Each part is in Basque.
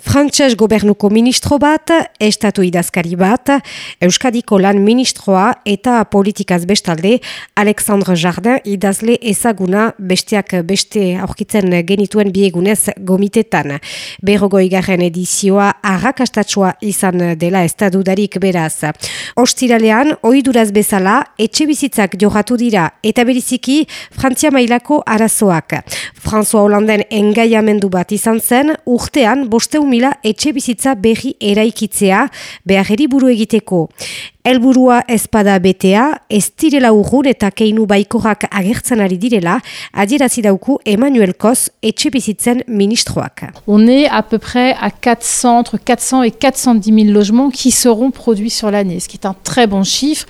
Frantses gobernuko ministro bat, estatu idazkari bat, Euskadiko lan ministroa eta politikaz bestalde, Alexandre Jardin idazle ezaguna besteak beste aurkitzen genituen biegunez gomitetan. Berrogo igarren edizioa arrakastatsua izan dela estadudarik beraz. Ostiralean, oiduraz bezala, etxe bizitzak johatu dira eta beriziki Frantzia mailako arazoak. François Hollanden engaiamendu bat izan zen, urtean boste On est à peu près à 400, entre 400 et 410 000 logements qui seront produits sur l'année, ce qui est un très bon chiffre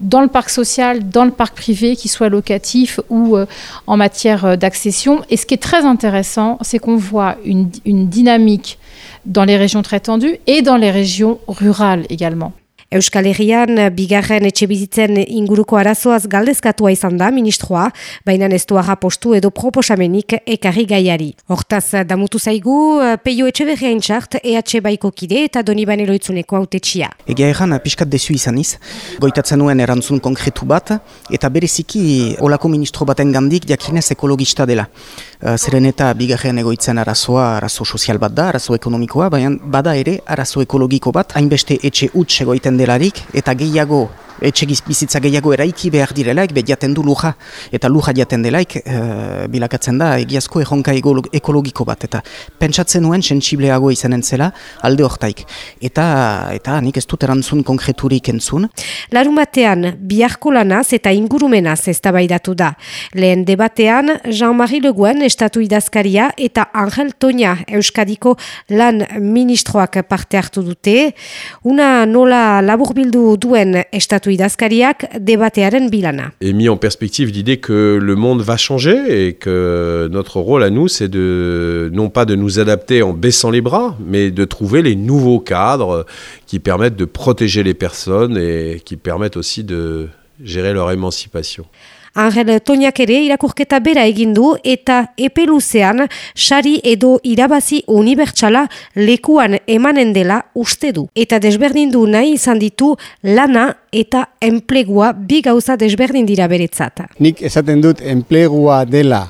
dans le parc social, dans le parc privé, qu'il soit locatif ou euh, en matière euh, d'accession. Et ce qui est très intéressant, c'est qu'on voit une, une dynamique dans les régions très tendues et dans les régions rurales également. Euskal Herrian bigarren etxe bizitzen inguruko arazoaz galdezkatua izan da ministroa, baina ez duara postu edo proposamenik ekarri gaiari. Hortaz, damutu zaigu, peio etxe berrein txart, EH baiko kide eta doni bane loitzuneko haute txia. Egia erran, piskat desu izaniz, goitatzen nuen erantzun konkretu bat, eta bereziki olako ministro baten gandik diakinez ekologista dela. Zeren eta bigarren egoitzen arazoa, arazo sozial bat da, arazo ekonomikoa, baina bada ere arazo ekologiko bat, hainbeste etxe utxe goiten delarik eta gehiago etxe bizitza gehiago eraiki behar direlaik, be jaten du luja, eta luja jaten delaik, e, bilakatzen da, egiazko erronka ekologiko bat, eta pentsatzen nuen sensibleago izanen zela alde hortaik. Eta, eta nik ez dut erantzun konkreturik entzun. Larumatean, biharko lanaz eta ingurumenaz ez da. Lehen debatean, Jean-Marie Le Guen, estatu idazkaria, eta Angel Toña, Euskadiko lan ministroak parte hartu dute. Una nola laburbildu duen estatu Et mis en perspective l'idée que le monde va changer et que notre rôle à nous, c'est de non pas de nous adapter en baissant les bras, mais de trouver les nouveaux cadres qui permettent de protéger les personnes et qui permettent aussi de gérer leur émancipation. Angel Toñak ere irakurketa bera egin du eta epeluzean sari edo irabazi unibertsala lekuan emanen dela uste du. Eta desberdin du nahi izan ditu lana eta enplegua bi gauza desberdin dira beretzat. Nik esaten dut enplegua dela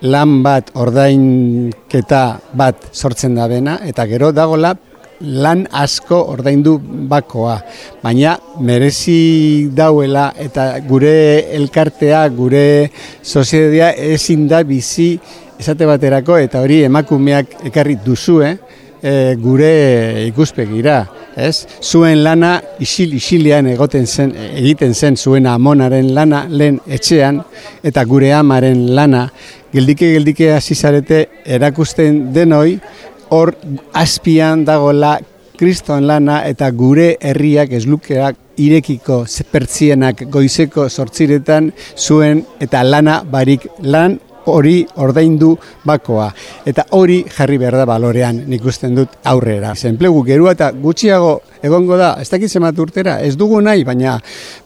lan bat ordainketa bat sortzen da bena eta gero dagola lan asko ordaindu bakoa, baina merezi dauela eta gure elkartea, gure soziedia ezin da bizi esate baterako eta hori emakumeak ekarri duzue e, gure ikuspegira. Ez? Zuen lana isil isilean egoten zen, egiten zen zuen amonaren lana lehen etxean eta gure amaren lana geldike geldike hasi zarete erakusten denoi hor azpian dagoela kriston lana eta gure herriak ez lukeak irekiko pertsienak goizeko sortziretan zuen eta lana barik lan hori ordaindu bakoa. Eta hori jarri behar da balorean nik usten dut aurrera. Zenplegu gerua eta gutxiago egongo da, ez dakit zemat urtera, ez dugu nahi, baina,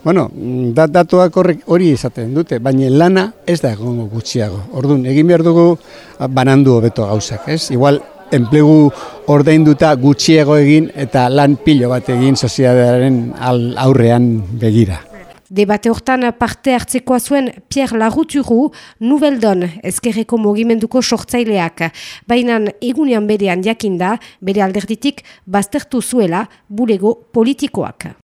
bueno, dat, datuak horrek hori izaten dute, baina lana ez da egongo gutxiago. Orduan, egin behar dugu banandu hobeto gauzak, ez? Igual, enplegu ordainduta gutxiego egin eta lan pilo bat egin soziadearen aurrean begira. Debate hortan parte hartzekoa zuen Pierre Laruturu, Nubeldon ezkerreko mogimenduko sortzaileak. Baina egunean berean jakinda, bere alderditik baztertu zuela bulego politikoak.